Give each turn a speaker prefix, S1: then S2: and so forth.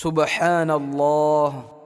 S1: سبحان الله.